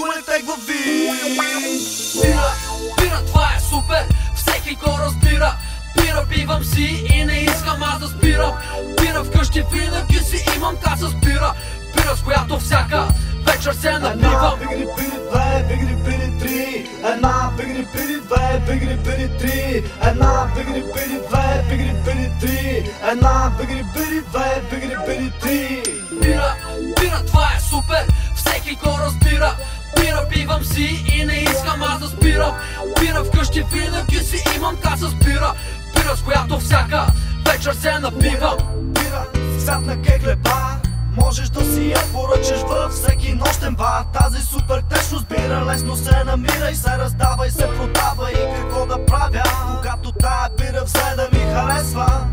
гулите Пира, пира, това е супер, всеки го разбира. Пира, пивам си и не искам аз да спирам. Пира вкъщи винаги си имам каса с пира Пира с която всяка вечер се наливам Една, бигри, пири, две, бигри, пири, три. Една, две, бигри пири три. Една бигри пири две, бигри пири три. Една бигри пири две, бигри пири три. Бира, бира, това е супер, всеки го разбира. Бира пивам си и не искам аз да спирам. Бира вкъщи винаги си имам каса с бира Бира с която всяка вечер се напивам. Бира, цвят на кеглеба Можеш да си я поръчаш във всеки нощен бар Тази супер течност бира лесно се намира И се раздава и се продава. И какво да правя, когато тая бира взе да ми харесва?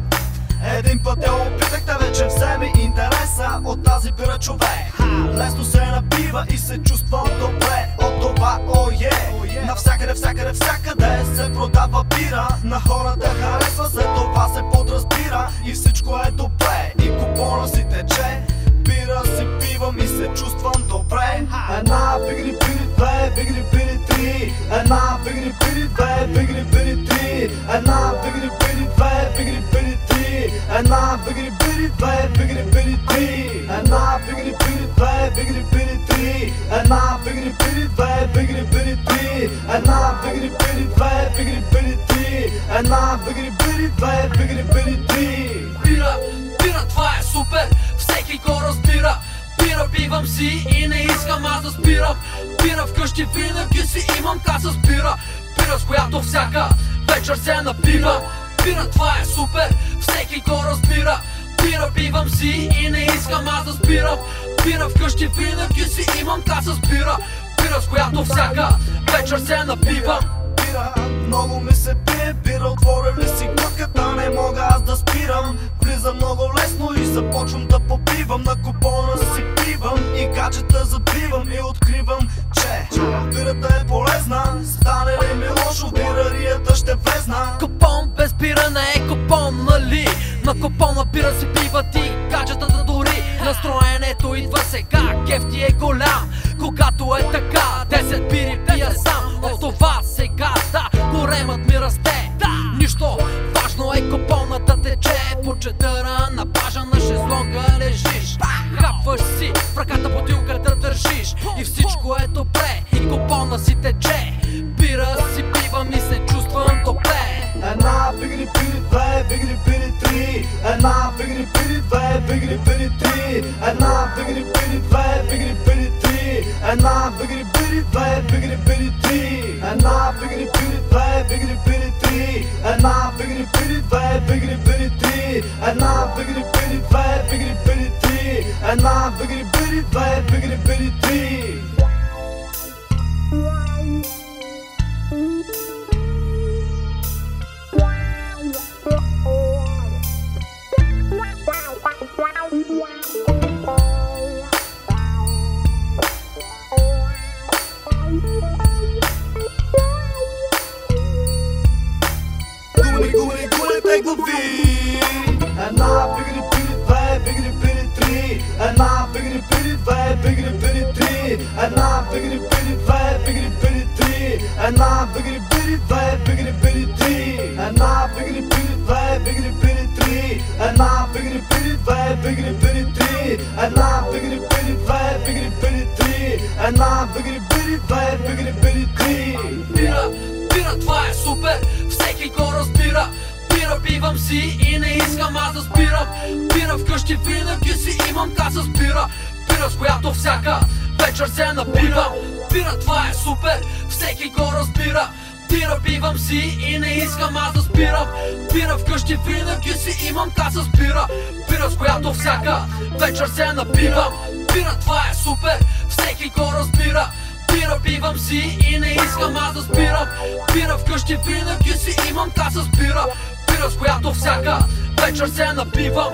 Един път я опитахте вече взе ми интереса. От тази бира човек Лесно се напива и се чувствам добре. От това ое Навсякъде, всякъде, всякъде се продава бира. На хората харесва, след това се biggity bitty vibe, biggity bitty three. And now biggity bitty vibe, biggity bitty thin. And now biggity bitty vibe, biggity bitty thin. And now biggity bitty vibe, biggity bitty thin. And now biggity bitty vibe, biggity bitty thin. And now biggity bitty vibe, biggity bitty thin. And now biggity bitty vibe, biggity bitty thin. Бира, бира, това е супер, всеки го разбира. Бира пивам си и не искам аз да спирам. Бира вкъщи винаги си имам каса с бира Бира с която всяка вечер се напива Бира, това е супер, всеки го разбира. Бира пивам си и не искам аз да спирам. Бира вкъщи винаги си имам каса с Бира с която всяка вечер се напивам бира Много ми се пие бира Отворя ли си глътката не мога идва сега, кефти е голям Когато е така, 10 бири пия сам От това сега, да, горемът ми расте. Да, нищо важно е купона да тече. По четъра на пажа на шезлонга лежиш. Хапваш си, в ръката бутилката държиш. И всичко е добре, и купона си тече. Бира си пивам и се чувствам добре. Една бигри пири две, бигри пири три. Една бигри пири две, бигри пири три And I'm biggity bitty flat, biggity bitty three. And I'm biggity bitty flat, biggity bitty three. And I'm biggity bitty flat, biggity bitty three. And I'm biggity bitty flat, biggity bitty three. And I'm biggity bitty flat, biggity bitty three. And I'm biggity bitty flat, biggity bitty three. Бира, бира, това е супер, всеки го разбира Бира пивам си и не искам аз да спирам. Бира вкъщи винаги си имам каса с бира Бира с която всяка вечер се напивам Бира, това е супер, всеки го разбира. Бира пивам си и не искам аз да спирам. Бира вкъщи винаги си имам каса с бира Бира с която всяка вечер се напивам Бира, това е супер, всеки го разбира. Бира пивам си и не искам аз да спирам. Бира вкъщи винаги си имам каса с бира С която всяка вечер се напивам